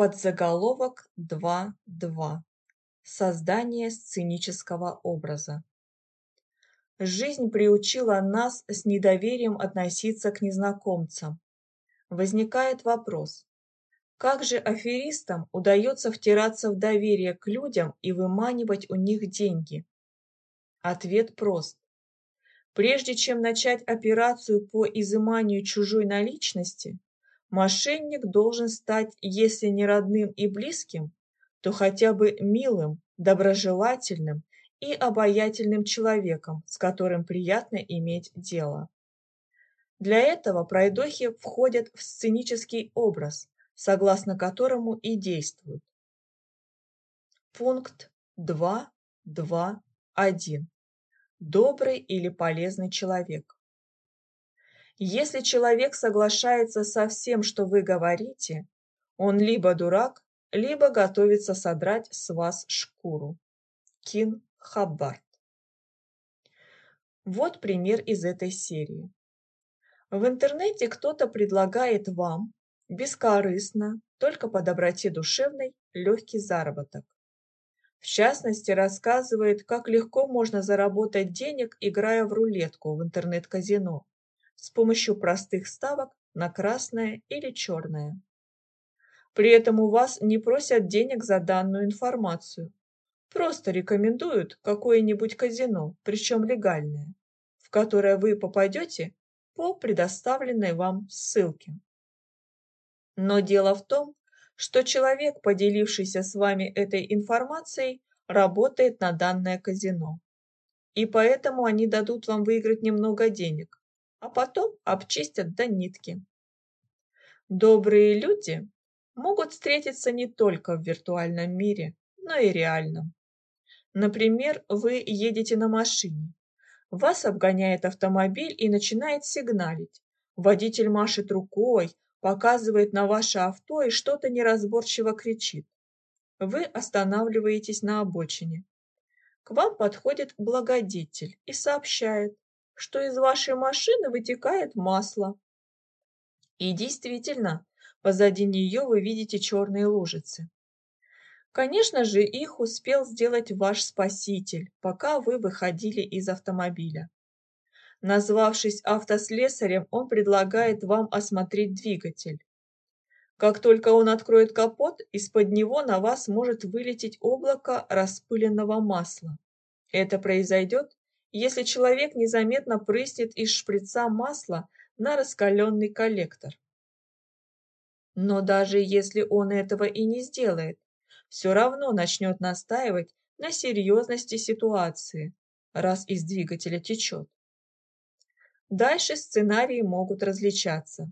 Подзаголовок 2.2. Создание сценического образа. Жизнь приучила нас с недоверием относиться к незнакомцам. Возникает вопрос, как же аферистам удается втираться в доверие к людям и выманивать у них деньги? Ответ прост. Прежде чем начать операцию по изыманию чужой наличности, мошенник должен стать, если не родным и близким, то хотя бы милым, доброжелательным и обаятельным человеком, с которым приятно иметь дело. Для этого пройдохи входят в сценический образ, согласно которому и действуют. Пункт 2.2.1. Добрый или полезный человек. Если человек соглашается со всем, что вы говорите, он либо дурак, либо готовится содрать с вас шкуру. Кин Хаббард. Вот пример из этой серии. В интернете кто-то предлагает вам бескорыстно, только по доброте душевной, легкий заработок. В частности, рассказывает, как легко можно заработать денег, играя в рулетку в интернет-казино с помощью простых ставок на красное или черное. При этом у вас не просят денег за данную информацию. Просто рекомендуют какое-нибудь казино, причем легальное, в которое вы попадете по предоставленной вам ссылке. Но дело в том, что человек, поделившийся с вами этой информацией, работает на данное казино. И поэтому они дадут вам выиграть немного денег, а потом обчистят до нитки. Добрые люди могут встретиться не только в виртуальном мире, но и реальном. Например, вы едете на машине. Вас обгоняет автомобиль и начинает сигналить. Водитель машет рукой, показывает на ваше авто и что-то неразборчиво кричит. Вы останавливаетесь на обочине. К вам подходит благодетель и сообщает, что из вашей машины вытекает масло. И действительно, позади нее вы видите черные лужицы. Конечно же, их успел сделать ваш спаситель, пока вы выходили из автомобиля. Назвавшись автослесарем, он предлагает вам осмотреть двигатель. Как только он откроет капот, из-под него на вас может вылететь облако распыленного масла. Это произойдет, если человек незаметно прыснет из шприца масла на раскаленный коллектор. Но даже если он этого и не сделает, все равно начнет настаивать на серьезности ситуации, раз из двигателя течет. Дальше сценарии могут различаться.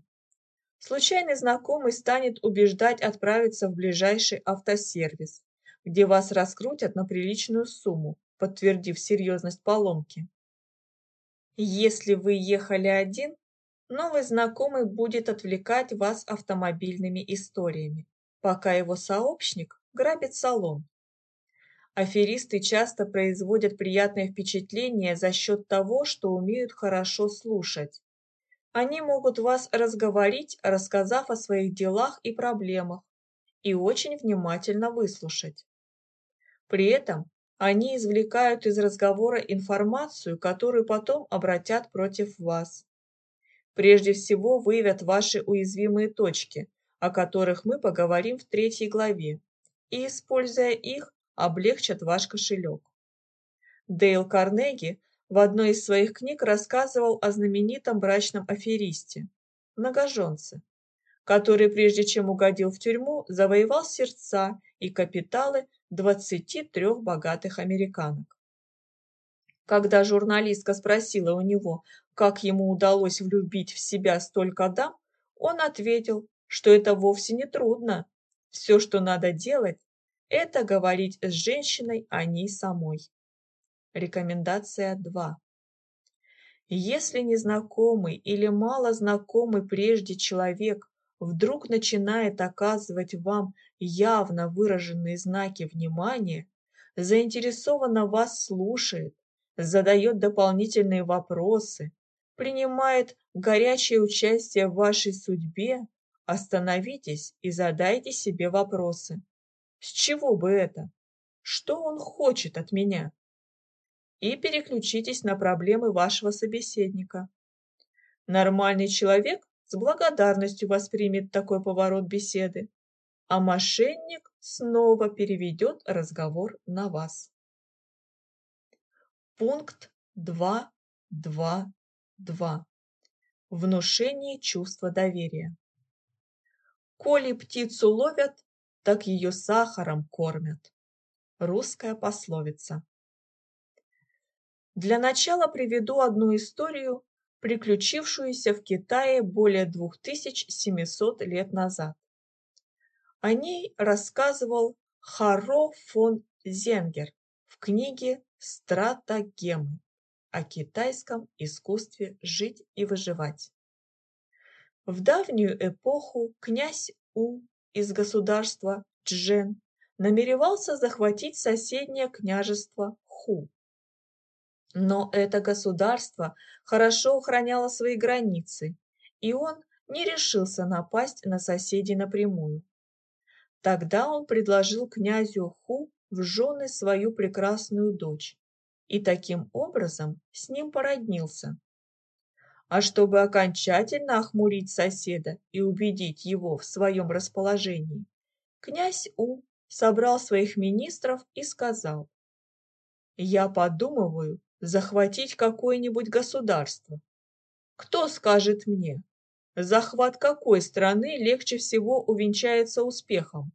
Случайный знакомый станет убеждать отправиться в ближайший автосервис, где вас раскрутят на приличную сумму, подтвердив серьезность поломки. Если вы ехали один, новый знакомый будет отвлекать вас автомобильными историями, пока его сообщник грабит салон. Аферисты часто производят приятное впечатление за счет того, что умеют хорошо слушать. Они могут вас разговорить, рассказав о своих делах и проблемах, и очень внимательно выслушать. При этом они извлекают из разговора информацию, которую потом обратят против вас. Прежде всего выявят ваши уязвимые точки, о которых мы поговорим в третьей главе, и, используя их, облегчат ваш кошелек. Дейл Карнеги в одной из своих книг рассказывал о знаменитом брачном аферисте, многоженце, который, прежде чем угодил в тюрьму, завоевал сердца и капиталы 23 богатых американок. Когда журналистка спросила у него, как ему удалось влюбить в себя столько дам, он ответил, что это вовсе не трудно. Все, что надо делать, это говорить с женщиной о ней самой. Рекомендация 2. Если незнакомый или малознакомый прежде человек вдруг начинает оказывать вам явно выраженные знаки внимания, заинтересованно вас слушает, задает дополнительные вопросы, принимает горячее участие в вашей судьбе, остановитесь и задайте себе вопросы. С чего бы это? Что он хочет от меня? И переключитесь на проблемы вашего собеседника. Нормальный человек с благодарностью воспримет такой поворот беседы, а мошенник снова переведет разговор на вас. Пункт 2.2.2. Внушение чувства доверия. Коли птицу ловят, так ее сахаром кормят. Русская пословица. Для начала приведу одну историю, приключившуюся в Китае более 2700 лет назад. О ней рассказывал Харо фон Зенгер в книге «Стратагемы» о китайском искусстве жить и выживать. В давнюю эпоху князь У из государства Чжэн намеревался захватить соседнее княжество Ху. Но это государство хорошо охраняло свои границы, и он не решился напасть на соседей напрямую. Тогда он предложил князю Ху в жены свою прекрасную дочь и таким образом с ним породнился. А чтобы окончательно охмурить соседа и убедить его в своем расположении, князь У собрал своих министров и сказал, «Я подумываю захватить какое-нибудь государство. Кто скажет мне, захват какой страны легче всего увенчается успехом?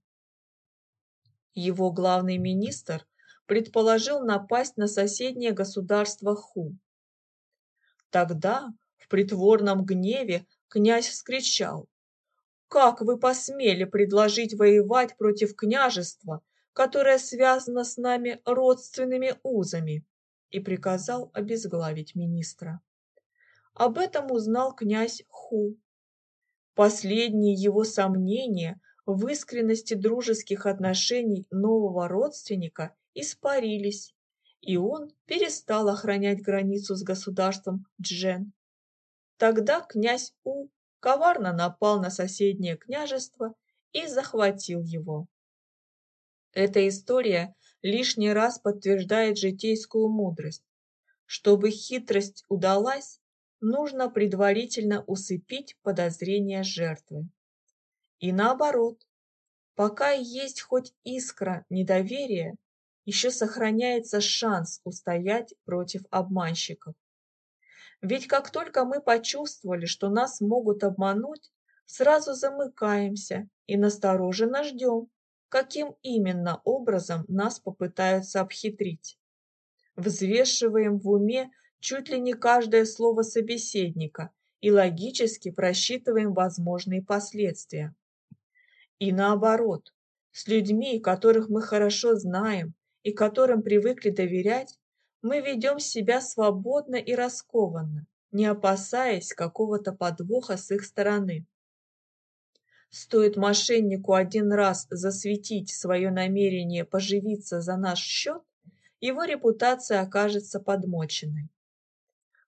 Его главный министр предположил напасть на соседнее государство Ху. Тогда в притворном гневе князь вскричал, «Как вы посмели предложить воевать против княжества, которое связано с нами родственными узами?» И приказал обезглавить министра. Об этом узнал князь Ху. Последние его сомнения в искренности дружеских отношений нового родственника испарились, и он перестал охранять границу с государством Джен. Тогда князь У коварно напал на соседнее княжество и захватил его. Эта история лишний раз подтверждает житейскую мудрость. Чтобы хитрость удалась, нужно предварительно усыпить подозрения жертвы. И наоборот, пока есть хоть искра недоверия, еще сохраняется шанс устоять против обманщиков. Ведь как только мы почувствовали, что нас могут обмануть, сразу замыкаемся и настороженно ждем, каким именно образом нас попытаются обхитрить. Взвешиваем в уме чуть ли не каждое слово собеседника и логически просчитываем возможные последствия. И наоборот, с людьми, которых мы хорошо знаем и которым привыкли доверять, мы ведем себя свободно и раскованно, не опасаясь какого-то подвоха с их стороны. Стоит мошеннику один раз засветить свое намерение поживиться за наш счет, его репутация окажется подмоченной.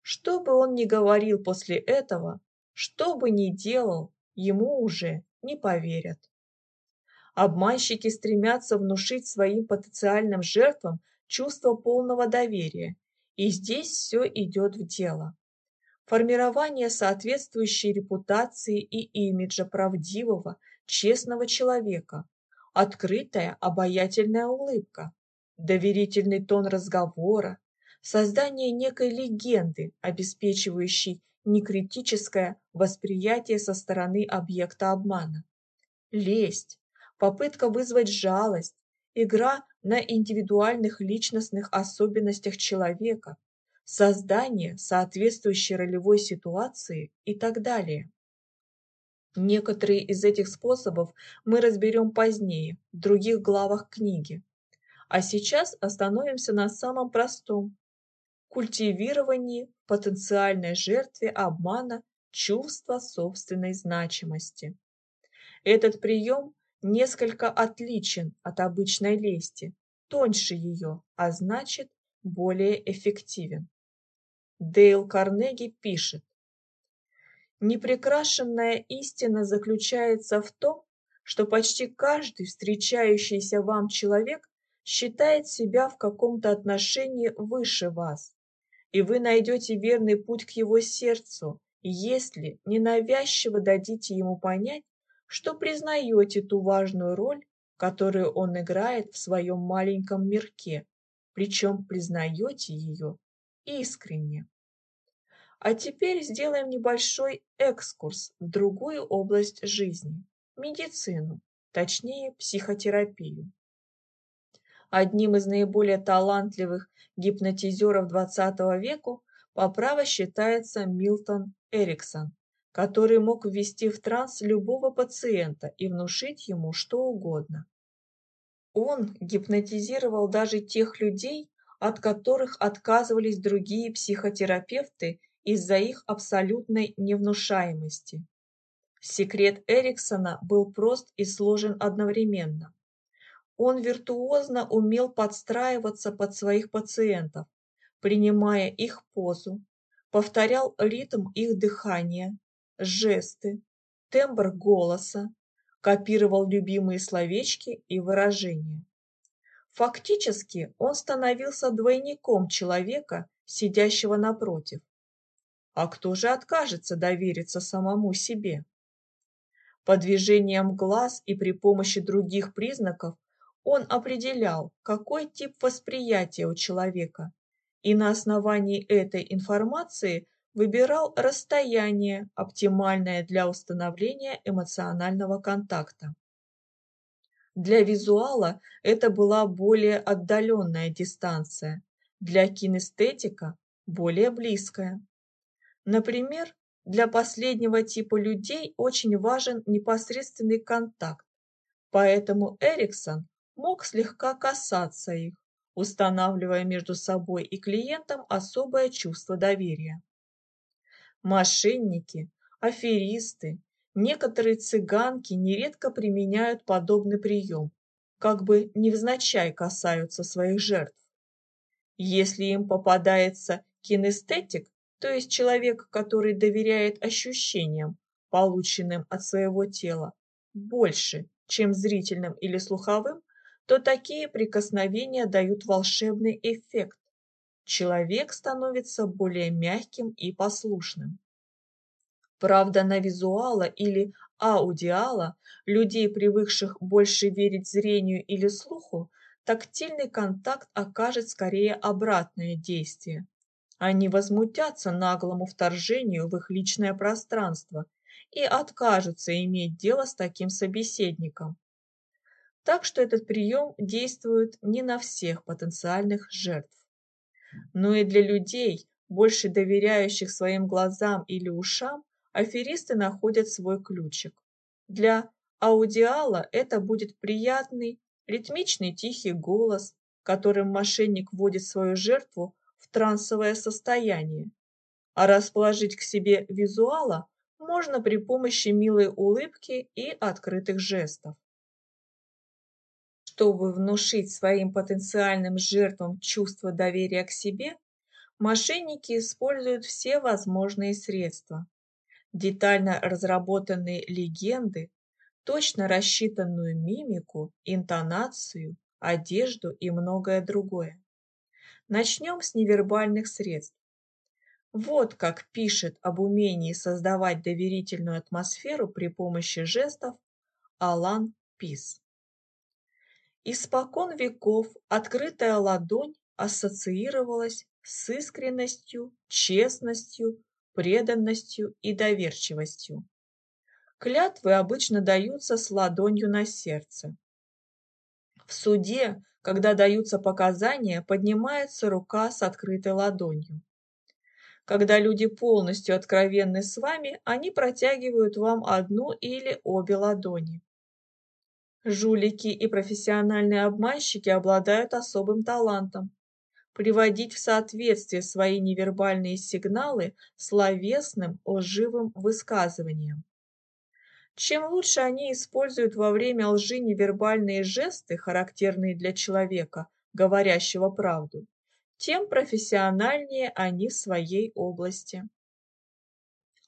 Что бы он ни говорил после этого, что бы ни делал, ему уже не поверят. Обманщики стремятся внушить своим потенциальным жертвам чувство полного доверия, и здесь все идет в дело. Формирование соответствующей репутации и имиджа правдивого, честного человека, открытая, обаятельная улыбка, доверительный тон разговора, создание некой легенды, обеспечивающей некритическое восприятие со стороны объекта обмана. Лесть, попытка вызвать жалость, игра на индивидуальных личностных особенностях человека, создание соответствующей ролевой ситуации и так далее. Некоторые из этих способов мы разберем позднее, в других главах книги. А сейчас остановимся на самом простом – культивировании потенциальной жертве обмана чувства собственной значимости. Этот прием несколько отличен от обычной лести, тоньше ее, а значит более эффективен. Дейл Карнеги пишет, Непрекрашенная истина заключается в том, что почти каждый встречающийся вам человек считает себя в каком-то отношении выше вас, и вы найдете верный путь к его сердцу, если ненавязчиво дадите ему понять, что признаете ту важную роль, которую он играет в своем маленьком мирке, причем признаете ее искренне. А теперь сделаем небольшой экскурс в другую область жизни – медицину, точнее психотерапию. Одним из наиболее талантливых гипнотизеров XX века по праву считается Милтон Эриксон, который мог ввести в транс любого пациента и внушить ему что угодно. Он гипнотизировал даже тех людей, от которых отказывались другие психотерапевты из-за их абсолютной невнушаемости. Секрет Эриксона был прост и сложен одновременно. Он виртуозно умел подстраиваться под своих пациентов, принимая их позу, повторял ритм их дыхания, жесты, тембр голоса, копировал любимые словечки и выражения. Фактически он становился двойником человека, сидящего напротив. А кто же откажется довериться самому себе? По движениям глаз и при помощи других признаков он определял, какой тип восприятия у человека, и на основании этой информации выбирал расстояние, оптимальное для установления эмоционального контакта. Для визуала это была более отдаленная дистанция, для кинестетика – более близкая. Например, для последнего типа людей очень важен непосредственный контакт, поэтому Эриксон мог слегка касаться их, устанавливая между собой и клиентом особое чувство доверия. Мошенники, аферисты, некоторые цыганки нередко применяют подобный прием, как бы невзначай касаются своих жертв. Если им попадается кинестетик, то есть человек, который доверяет ощущениям, полученным от своего тела, больше, чем зрительным или слуховым, то такие прикосновения дают волшебный эффект, человек становится более мягким и послушным. Правда, на визуала или аудиала людей, привыкших больше верить зрению или слуху, тактильный контакт окажет скорее обратное действие. Они возмутятся наглому вторжению в их личное пространство и откажутся иметь дело с таким собеседником. Так что этот прием действует не на всех потенциальных жертв но и для людей, больше доверяющих своим глазам или ушам, аферисты находят свой ключик. Для аудиала это будет приятный, ритмичный тихий голос, которым мошенник вводит свою жертву в трансовое состояние. А расположить к себе визуала можно при помощи милой улыбки и открытых жестов. Чтобы внушить своим потенциальным жертвам чувство доверия к себе, мошенники используют все возможные средства. Детально разработанные легенды, точно рассчитанную мимику, интонацию, одежду и многое другое. Начнем с невербальных средств. Вот как пишет об умении создавать доверительную атмосферу при помощи жестов Алан Пис. Испокон веков открытая ладонь ассоциировалась с искренностью, честностью, преданностью и доверчивостью. Клятвы обычно даются с ладонью на сердце. В суде, когда даются показания, поднимается рука с открытой ладонью. Когда люди полностью откровенны с вами, они протягивают вам одну или обе ладони. Жулики и профессиональные обманщики обладают особым талантом приводить в соответствие свои невербальные сигналы словесным лживым высказыванием. Чем лучше они используют во время лжи невербальные жесты, характерные для человека, говорящего правду, тем профессиональнее они в своей области.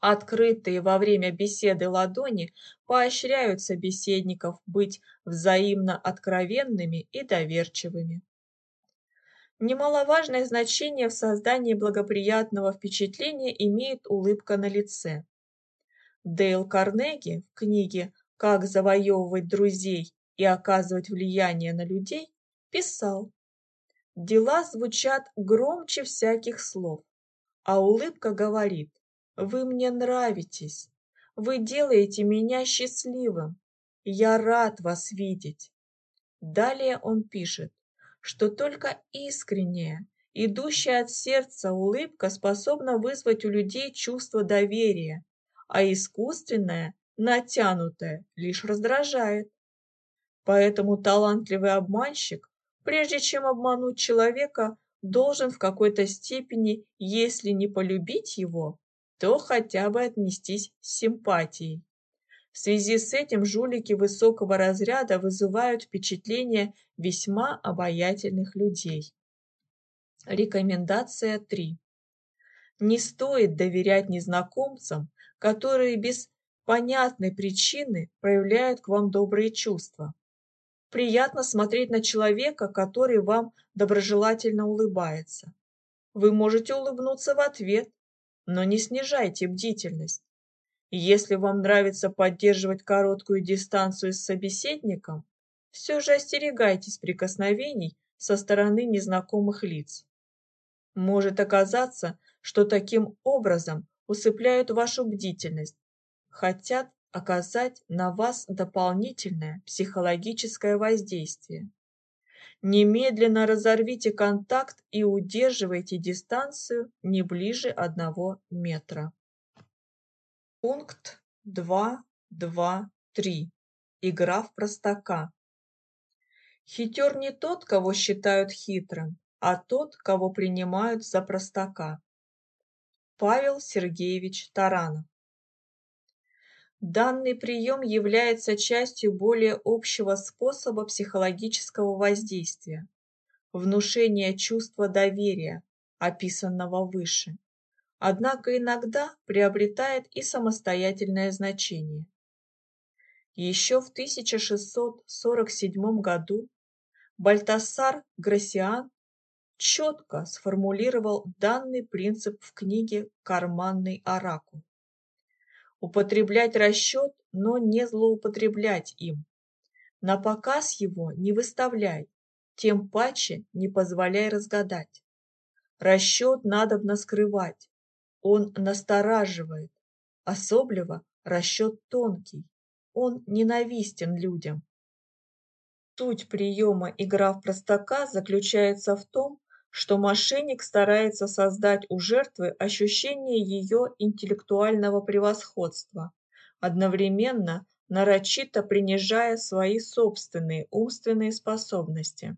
Открытые во время беседы ладони поощряют собеседников быть взаимно откровенными и доверчивыми. Немаловажное значение в создании благоприятного впечатления имеет улыбка на лице. Дейл Карнеги в книге «Как завоевывать друзей и оказывать влияние на людей» писал «Дела звучат громче всяких слов, а улыбка говорит «Вы мне нравитесь, вы делаете меня счастливым, я рад вас видеть». Далее он пишет что только искренняя, идущая от сердца улыбка способна вызвать у людей чувство доверия, а искусственная, натянутая, лишь раздражает. Поэтому талантливый обманщик, прежде чем обмануть человека, должен в какой-то степени, если не полюбить его, то хотя бы отнестись с симпатией. В связи с этим жулики высокого разряда вызывают впечатление весьма обаятельных людей. Рекомендация 3. Не стоит доверять незнакомцам, которые без понятной причины проявляют к вам добрые чувства. Приятно смотреть на человека, который вам доброжелательно улыбается. Вы можете улыбнуться в ответ, но не снижайте бдительность. Если вам нравится поддерживать короткую дистанцию с собеседником, все же остерегайтесь прикосновений со стороны незнакомых лиц. Может оказаться, что таким образом усыпляют вашу бдительность, хотят оказать на вас дополнительное психологическое воздействие. Немедленно разорвите контакт и удерживайте дистанцию не ближе одного метра. Пункт 2.2.3. Игра в простака. Хитер не тот, кого считают хитрым, а тот, кого принимают за простака. Павел Сергеевич Таранов. Данный прием является частью более общего способа психологического воздействия – внушения чувства доверия, описанного выше однако иногда приобретает и самостоятельное значение. Еще в 1647 году Бальтасар Грасиан четко сформулировал данный принцип в книге «Карманный оракул». Употреблять расчет, но не злоупотреблять им. На показ его не выставляй, тем паче не позволяй разгадать. Расчет надобно скрывать, он настораживает, особливо расчет тонкий, он ненавистен людям. Суть приема «игра в простака» заключается в том, что мошенник старается создать у жертвы ощущение ее интеллектуального превосходства, одновременно нарочито принижая свои собственные умственные способности.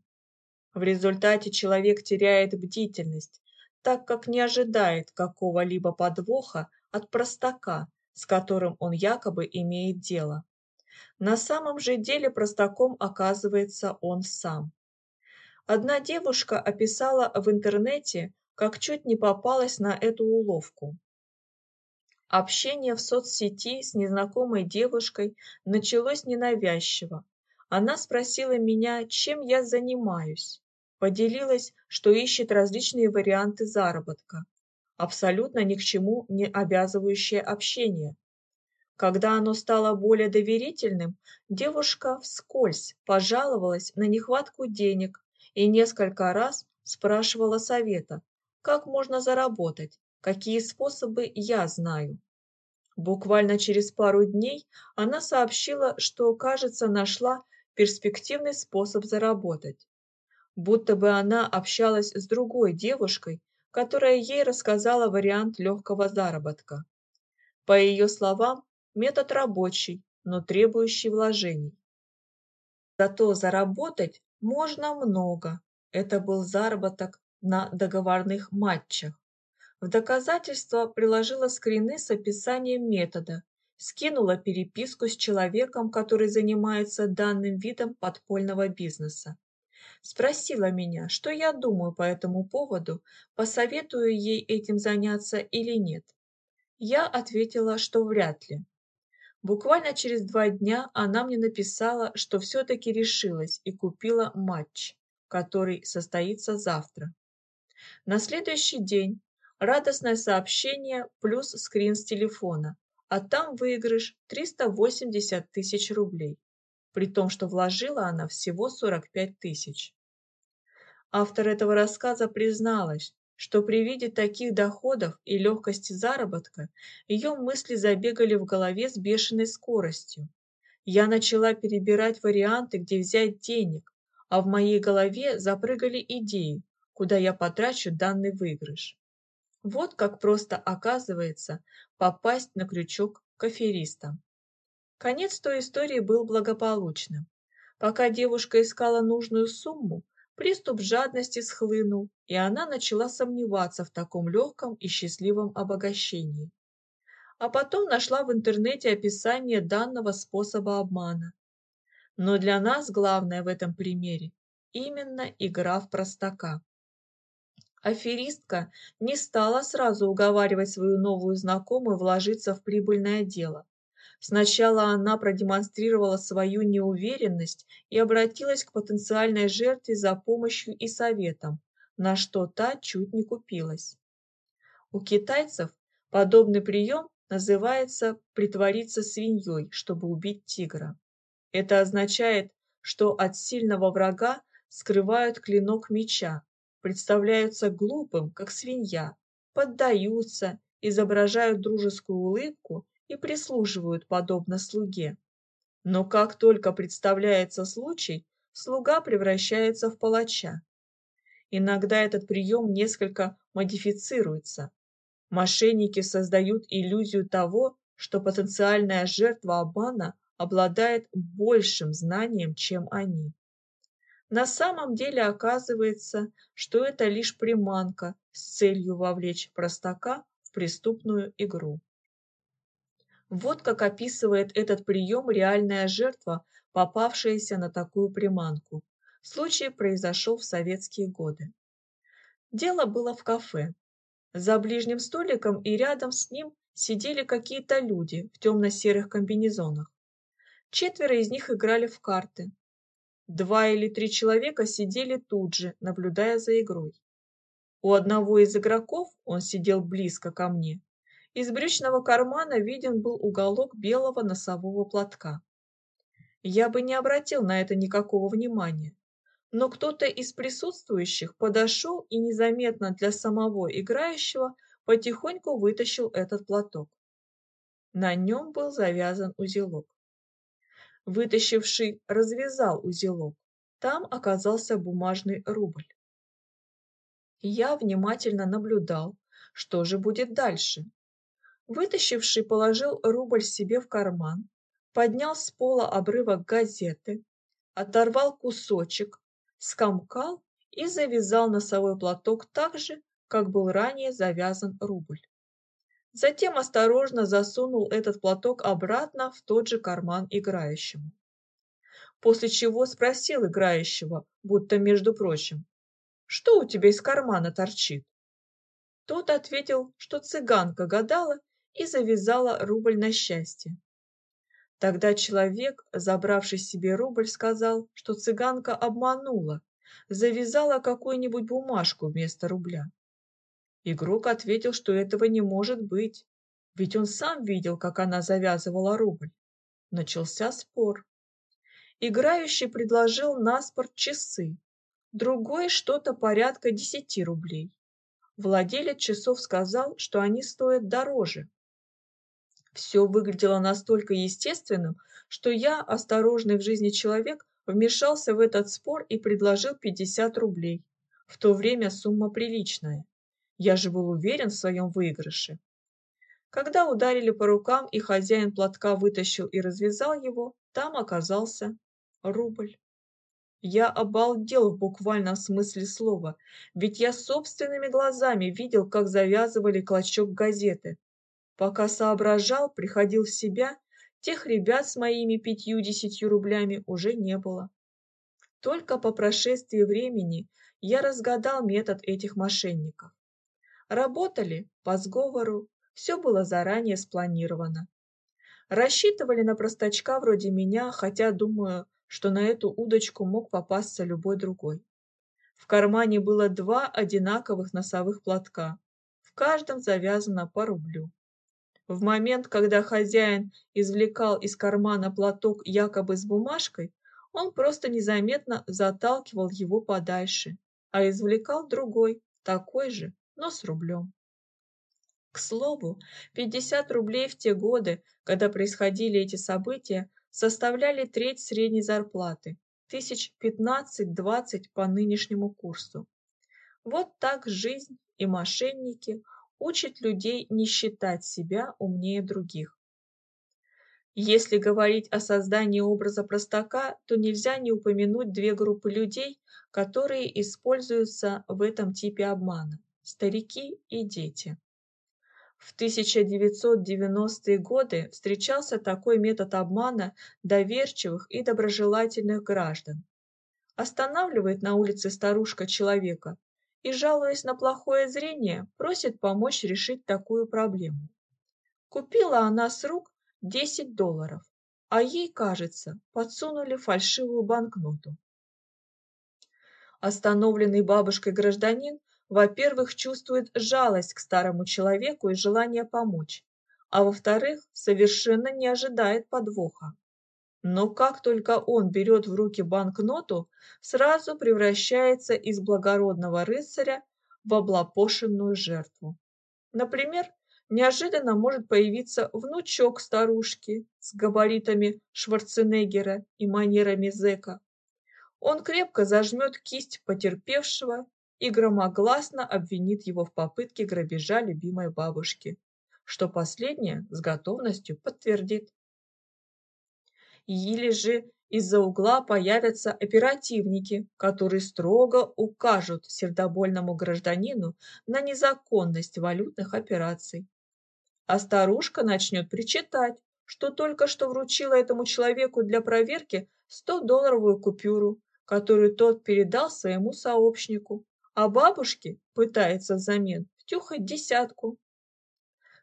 В результате человек теряет бдительность, так как не ожидает какого-либо подвоха от простака, с которым он якобы имеет дело. На самом же деле простаком оказывается он сам. Одна девушка описала в интернете, как чуть не попалась на эту уловку. Общение в соцсети с незнакомой девушкой началось ненавязчиво. Она спросила меня, чем я занимаюсь. Поделилась, что ищет различные варианты заработка, абсолютно ни к чему не обязывающее общение. Когда оно стало более доверительным, девушка вскользь пожаловалась на нехватку денег и несколько раз спрашивала совета, как можно заработать, какие способы я знаю. Буквально через пару дней она сообщила, что, кажется, нашла перспективный способ заработать будто бы она общалась с другой девушкой, которая ей рассказала вариант легкого заработка. По ее словам, метод рабочий, но требующий вложений. Зато заработать можно много. Это был заработок на договорных матчах. В доказательство приложила скрины с описанием метода, скинула переписку с человеком, который занимается данным видом подпольного бизнеса спросила меня, что я думаю по этому поводу, посоветую ей этим заняться или нет. Я ответила, что вряд ли. Буквально через два дня она мне написала, что все-таки решилась и купила матч, который состоится завтра. На следующий день радостное сообщение плюс скрин с телефона, а там выигрыш 380 тысяч рублей, при том, что вложила она всего 45 тысяч. Автор этого рассказа призналась, что при виде таких доходов и легкости заработка ее мысли забегали в голове с бешеной скоростью. Я начала перебирать варианты, где взять денег, а в моей голове запрыгали идеи, куда я потрачу данный выигрыш. Вот как просто оказывается попасть на крючок к аферистам. Конец той истории был благополучным. Пока девушка искала нужную сумму, Приступ жадности схлынул, и она начала сомневаться в таком легком и счастливом обогащении. А потом нашла в интернете описание данного способа обмана. Но для нас главное в этом примере именно игра в простака. Аферистка не стала сразу уговаривать свою новую знакомую вложиться в прибыльное дело. Сначала она продемонстрировала свою неуверенность и обратилась к потенциальной жертве за помощью и советом, на что та чуть не купилась. У китайцев подобный прием называется «притвориться свиньей, чтобы убить тигра». Это означает, что от сильного врага скрывают клинок меча, представляются глупым, как свинья, поддаются, изображают дружескую улыбку и прислуживают подобно слуге. Но как только представляется случай, слуга превращается в палача. Иногда этот прием несколько модифицируется. Мошенники создают иллюзию того, что потенциальная жертва обмана обладает большим знанием, чем они. На самом деле оказывается, что это лишь приманка с целью вовлечь простака в преступную игру. Вот как описывает этот прием реальная жертва, попавшаяся на такую приманку. Случай произошел в советские годы. Дело было в кафе. За ближним столиком и рядом с ним сидели какие-то люди в темно-серых комбинезонах. Четверо из них играли в карты. Два или три человека сидели тут же, наблюдая за игрой. У одного из игроков, он сидел близко ко мне, из брючного кармана виден был уголок белого носового платка. Я бы не обратил на это никакого внимания, но кто-то из присутствующих подошел и незаметно для самого играющего потихоньку вытащил этот платок. На нем был завязан узелок. Вытащивший развязал узелок. Там оказался бумажный рубль. Я внимательно наблюдал, что же будет дальше. Вытащивший положил рубль себе в карман, поднял с пола обрывок газеты, оторвал кусочек, скомкал и завязал носовой платок так же, как был ранее завязан рубль. Затем осторожно засунул этот платок обратно в тот же карман играющему. После чего спросил играющего, будто между прочим, «Что у тебя из кармана торчит?» Тот ответил, что цыганка гадала и завязала рубль на счастье. Тогда человек, забравший себе рубль, сказал, что цыганка обманула, завязала какую-нибудь бумажку вместо рубля. Игрок ответил, что этого не может быть, ведь он сам видел, как она завязывала рубль. Начался спор. Играющий предложил на спор часы, другой что-то порядка десяти рублей. Владелец часов сказал, что они стоят дороже, все выглядело настолько естественным, что я, осторожный в жизни человек, вмешался в этот спор и предложил 50 рублей. В то время сумма приличная. Я же был уверен в своем выигрыше. Когда ударили по рукам и хозяин платка вытащил и развязал его, там оказался рубль. Я обалдел в буквальном смысле слова, ведь я собственными глазами видел, как завязывали клочок газеты, Пока соображал, приходил в себя, тех ребят с моими пятью-десятью рублями уже не было. Только по прошествии времени я разгадал метод этих мошенников. Работали по сговору, Все было заранее спланировано. Рассчитывали на простачка вроде меня, хотя, думаю, что на эту удочку мог попасться любой другой. В кармане было два одинаковых носовых платка. В каждом завязано по рублю. В момент, когда хозяин извлекал из кармана платок якобы с бумажкой, он просто незаметно заталкивал его подальше, а извлекал другой, такой же, но с рублем. К слову, 50 рублей в те годы, когда происходили эти события, составляли треть средней зарплаты, тысяч 15-20 по нынешнему курсу. Вот так жизнь и мошенники учит людей не считать себя умнее других. Если говорить о создании образа простака, то нельзя не упомянуть две группы людей, которые используются в этом типе обмана – старики и дети. В 1990-е годы встречался такой метод обмана доверчивых и доброжелательных граждан. Останавливает на улице старушка человека и, жалуясь на плохое зрение, просит помочь решить такую проблему. Купила она с рук 10 долларов, а ей, кажется, подсунули фальшивую банкноту. Остановленный бабушкой гражданин, во-первых, чувствует жалость к старому человеку и желание помочь, а во-вторых, совершенно не ожидает подвоха. Но как только он берет в руки банкноту, сразу превращается из благородного рыцаря в облапошенную жертву. Например, неожиданно может появиться внучок старушки с габаритами Шварценеггера и манерами зэка. Он крепко зажмет кисть потерпевшего и громогласно обвинит его в попытке грабежа любимой бабушки, что последняя с готовностью подтвердит или же из-за угла появятся оперативники, которые строго укажут сердобольному гражданину на незаконность валютных операций. А старушка начнет причитать, что только что вручила этому человеку для проверки 100-долларовую купюру, которую тот передал своему сообщнику, а бабушке пытается взамен втюхать десятку.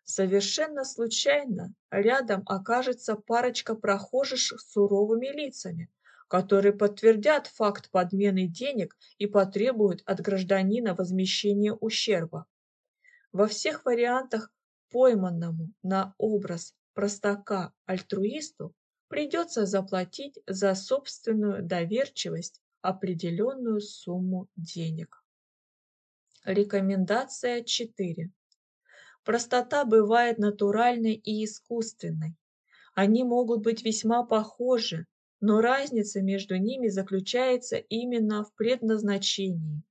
Совершенно случайно рядом окажется парочка прохожих с суровыми лицами, которые подтвердят факт подмены денег и потребуют от гражданина возмещения ущерба. Во всех вариантах пойманному на образ простака-альтруисту придется заплатить за собственную доверчивость определенную сумму денег. Рекомендация 4. Простота бывает натуральной и искусственной. Они могут быть весьма похожи, но разница между ними заключается именно в предназначении.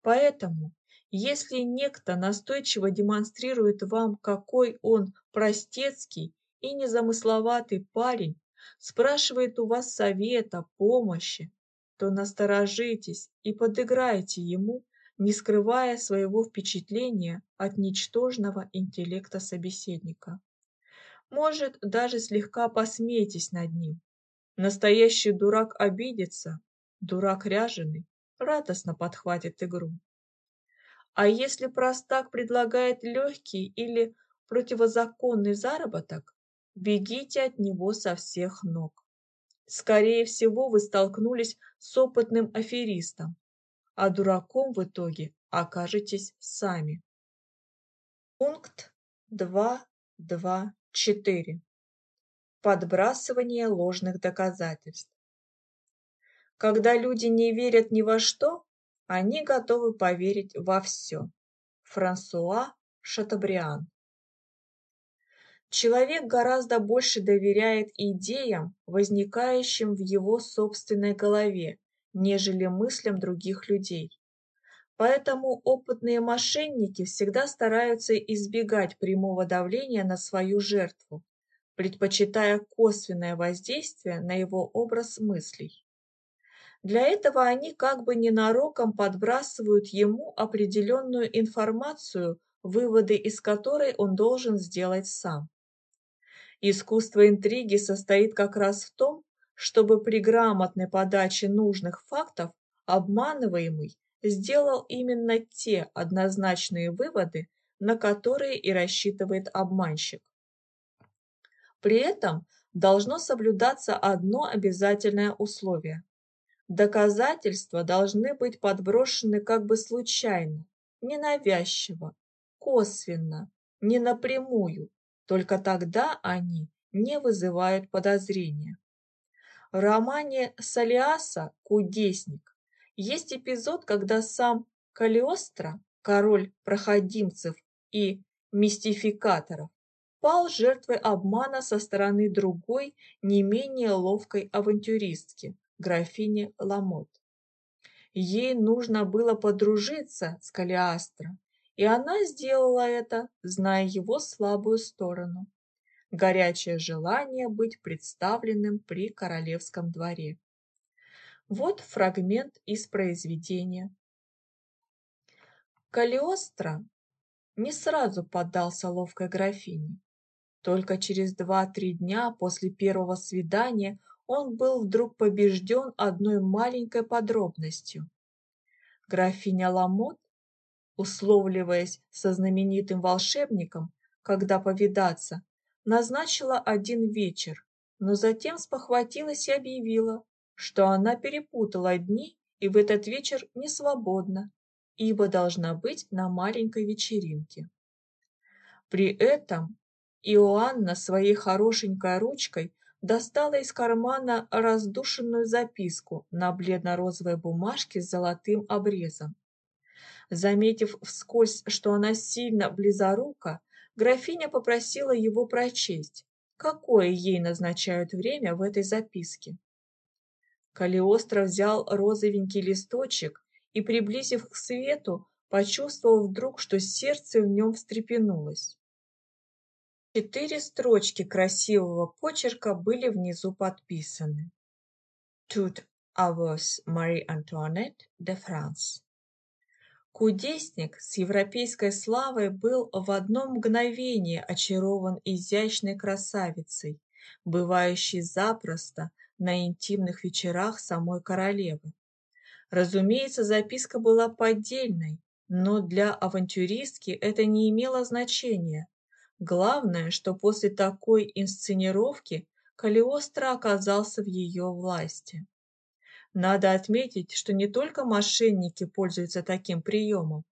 Поэтому, если некто настойчиво демонстрирует вам, какой он простецкий и незамысловатый парень, спрашивает у вас совета, помощи, то насторожитесь и подыграйте ему не скрывая своего впечатления от ничтожного интеллекта собеседника. Может, даже слегка посмейтесь над ним. Настоящий дурак обидится, дурак ряженый радостно подхватит игру. А если простак предлагает легкий или противозаконный заработок, бегите от него со всех ног. Скорее всего, вы столкнулись с опытным аферистом, а дураком в итоге окажетесь сами. Пункт 2.2.4. Подбрасывание ложных доказательств. Когда люди не верят ни во что, они готовы поверить во все. Франсуа Шатабриан. Человек гораздо больше доверяет идеям, возникающим в его собственной голове, нежели мыслям других людей. Поэтому опытные мошенники всегда стараются избегать прямого давления на свою жертву, предпочитая косвенное воздействие на его образ мыслей. Для этого они как бы ненароком подбрасывают ему определенную информацию, выводы из которой он должен сделать сам. Искусство интриги состоит как раз в том, чтобы при грамотной подаче нужных фактов обманываемый сделал именно те однозначные выводы, на которые и рассчитывает обманщик. При этом должно соблюдаться одно обязательное условие. Доказательства должны быть подброшены как бы случайно, ненавязчиво, косвенно, не напрямую, только тогда они не вызывают подозрения. Романе Салиаса «Кудесник» есть эпизод, когда сам Калиостро, король проходимцев и мистификаторов, пал жертвой обмана со стороны другой, не менее ловкой авантюристки, графини Ламот. Ей нужно было подружиться с Калиастро, и она сделала это, зная его слабую сторону – горячее желание быть представленным при королевском дворе. Вот фрагмент из произведения. Калиостро не сразу поддался ловкой графине. Только через два-три дня после первого свидания он был вдруг побежден одной маленькой подробностью. Графиня Ламот, условливаясь со знаменитым волшебником, когда повидаться, назначила один вечер, но затем спохватилась и объявила, что она перепутала дни и в этот вечер не свободна, ибо должна быть на маленькой вечеринке. При этом Иоанна своей хорошенькой ручкой достала из кармана раздушенную записку на бледно-розовой бумажке с золотым обрезом. Заметив вскользь, что она сильно близорука, графиня попросила его прочесть, какое ей назначают время в этой записке. Калиостро взял розовенький листочек и, приблизив к свету, почувствовал вдруг, что сердце в нем встрепенулось. Четыре строчки красивого почерка были внизу подписаны. Тут авось Мари Антуанет де Франс. Кудесник с европейской славой был в одно мгновение очарован изящной красавицей, бывающей запросто на интимных вечерах самой королевы. Разумеется, записка была поддельной, но для авантюристки это не имело значения. Главное, что после такой инсценировки Калиостро оказался в ее власти. Надо отметить, что не только мошенники пользуются таким приемом.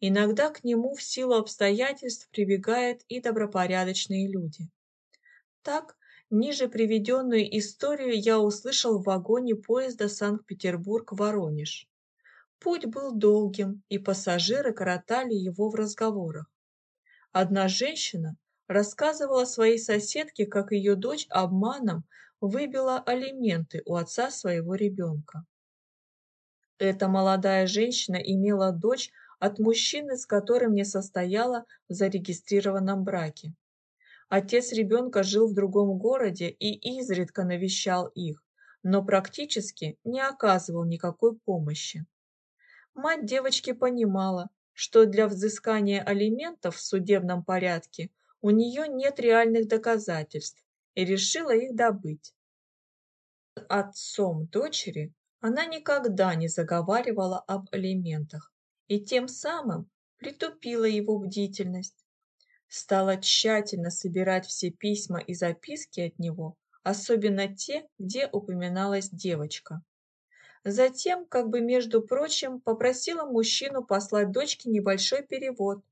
Иногда к нему в силу обстоятельств прибегают и добропорядочные люди. Так, ниже приведенную историю я услышал в вагоне поезда Санкт-Петербург-Воронеж. Путь был долгим, и пассажиры коротали его в разговорах. Одна женщина рассказывала своей соседке, как ее дочь обманом выбила алименты у отца своего ребенка. Эта молодая женщина имела дочь от мужчины, с которым не состояла в зарегистрированном браке. Отец ребенка жил в другом городе и изредка навещал их, но практически не оказывал никакой помощи. Мать девочки понимала, что для взыскания алиментов в судебном порядке у нее нет реальных доказательств и решила их добыть. Отцом дочери она никогда не заговаривала об алиментах и тем самым притупила его бдительность. Стала тщательно собирать все письма и записки от него, особенно те, где упоминалась девочка. Затем, как бы между прочим, попросила мужчину послать дочке небольшой перевод,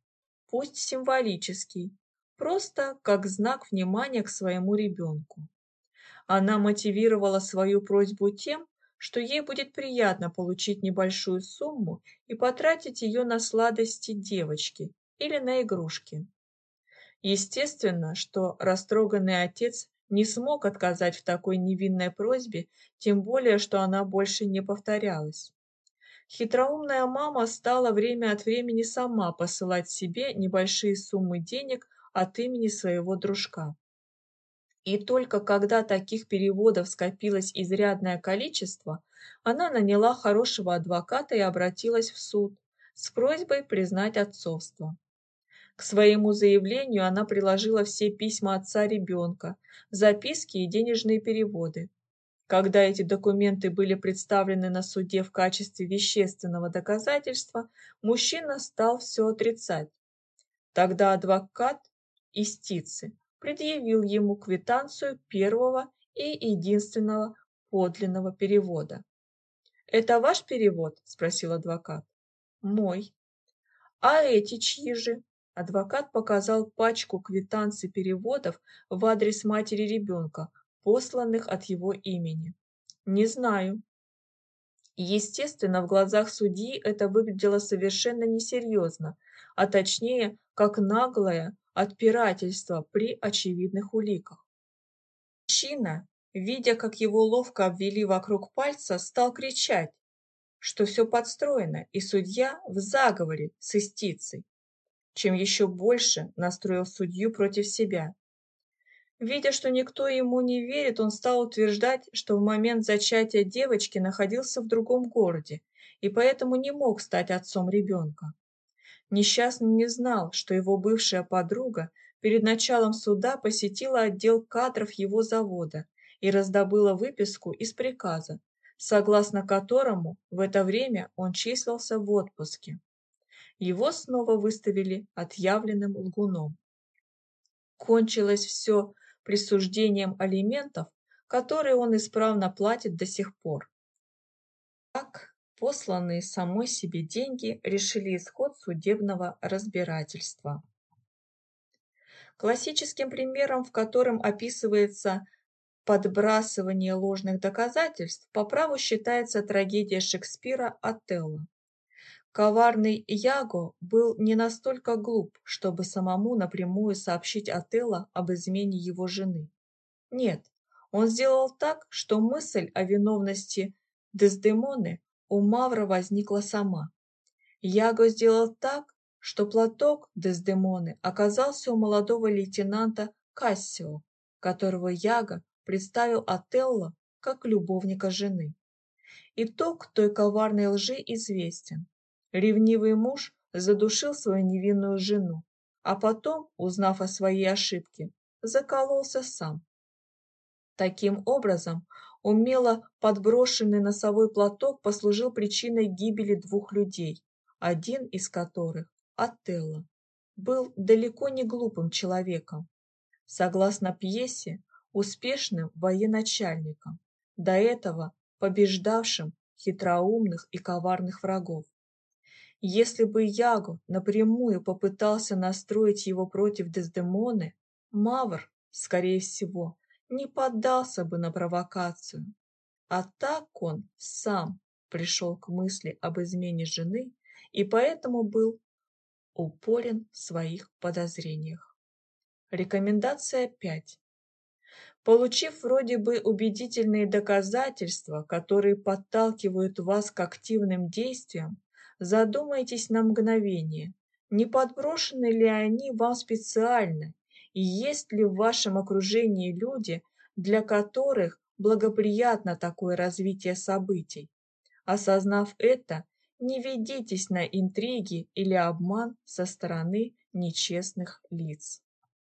пусть символический, просто как знак внимания к своему ребенку. Она мотивировала свою просьбу тем, что ей будет приятно получить небольшую сумму и потратить ее на сладости девочки или на игрушки. Естественно, что растроганный отец не смог отказать в такой невинной просьбе, тем более, что она больше не повторялась. Хитроумная мама стала время от времени сама посылать себе небольшие суммы денег от имени своего дружка. И только когда таких переводов скопилось изрядное количество, она наняла хорошего адвоката и обратилась в суд с просьбой признать отцовство. К своему заявлению она приложила все письма отца ребенка, записки и денежные переводы. Когда эти документы были представлены на суде в качестве вещественного доказательства, мужчина стал все отрицать. Тогда адвокат Истицы предъявил ему квитанцию первого и единственного подлинного перевода. «Это ваш перевод?» – спросил адвокат. «Мой». «А эти чьи же?» Адвокат показал пачку квитанций переводов в адрес матери ребенка, посланных от его имени. «Не знаю». Естественно, в глазах судьи это выглядело совершенно несерьезно, а точнее, как наглое отпирательство при очевидных уликах. Мужчина, видя, как его ловко обвели вокруг пальца, стал кричать, что все подстроено, и судья в заговоре с истицей, чем еще больше настроил судью против себя. Видя, что никто ему не верит, он стал утверждать, что в момент зачатия девочки находился в другом городе и поэтому не мог стать отцом ребенка. Несчастный не знал, что его бывшая подруга перед началом суда посетила отдел кадров его завода и раздобыла выписку из приказа, согласно которому в это время он числился в отпуске. Его снова выставили отъявленным лгуном. Кончилось все присуждением алиментов, которые он исправно платит до сих пор. Так, посланные самой себе деньги решили исход судебного разбирательства. Классическим примером, в котором описывается подбрасывание ложных доказательств, по праву считается трагедия Шекспира «Отелло». Коварный Яго был не настолько глуп, чтобы самому напрямую сообщить Отелло об измене его жены. Нет, он сделал так, что мысль о виновности Дездемоны у Мавра возникла сама. Яго сделал так, что платок Дездемоны оказался у молодого лейтенанта Кассио, которого Яго представил Отелло как любовника жены. Итог той коварной лжи известен. Ревнивый муж задушил свою невинную жену, а потом, узнав о своей ошибке, закололся сам. Таким образом, Умело подброшенный носовой платок послужил причиной гибели двух людей, один из которых, Отелло, был далеко не глупым человеком. Согласно пьесе, успешным военачальником, до этого побеждавшим хитроумных и коварных врагов. Если бы Яго напрямую попытался настроить его против Дездемоны, Мавр, скорее всего, не поддался бы на провокацию. А так он сам пришел к мысли об измене жены и поэтому был упорен в своих подозрениях. Рекомендация 5. Получив вроде бы убедительные доказательства, которые подталкивают вас к активным действиям, задумайтесь на мгновение, не подброшены ли они вам специально есть ли в вашем окружении люди, для которых благоприятно такое развитие событий. Осознав это, не ведитесь на интриги или обман со стороны нечестных лиц.